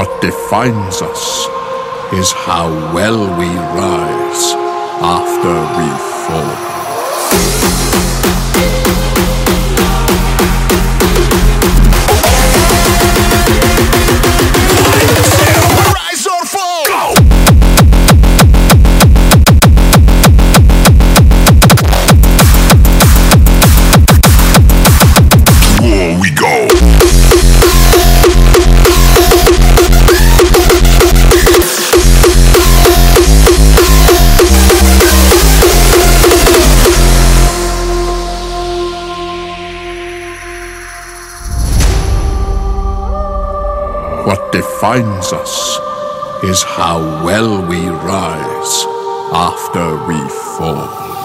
What defines us is how well we rise after we fall. What defines us is how well we rise after we fall.